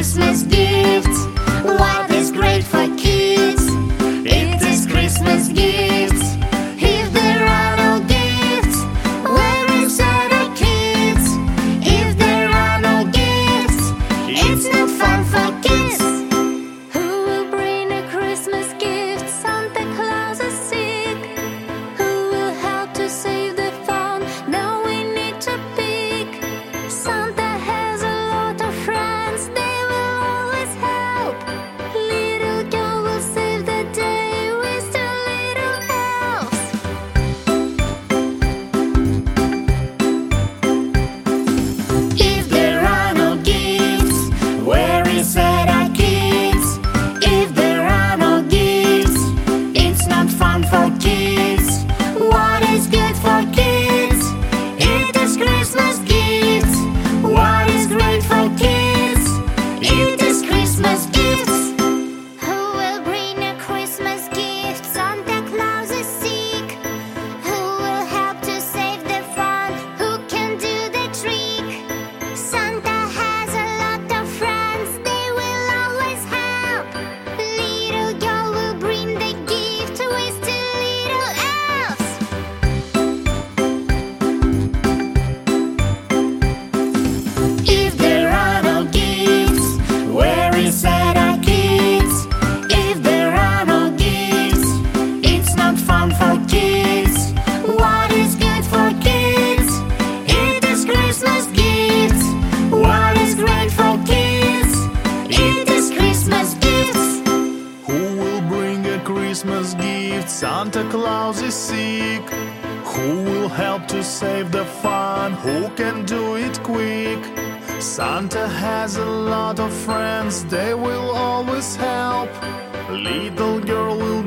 Christmas gift. Christmas gift. Santa Claus is sick. Who will help to save the fun? Who can do it quick? Santa has a lot of friends, they will always help. Little girl will